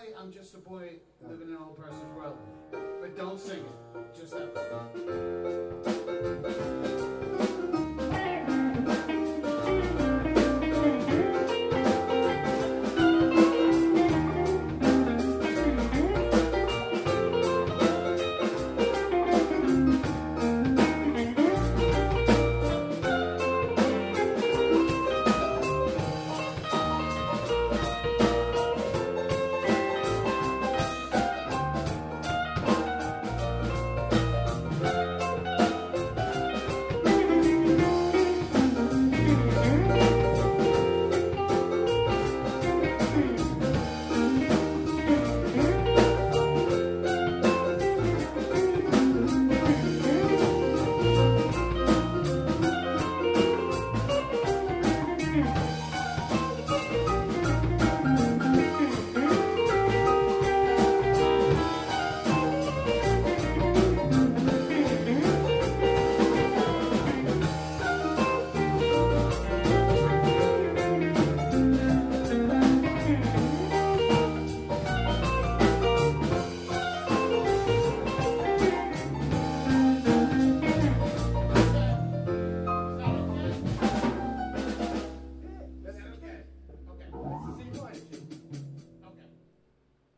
play I'm Just a Boy Living in an Old Person's World. But don't sing it. Just that.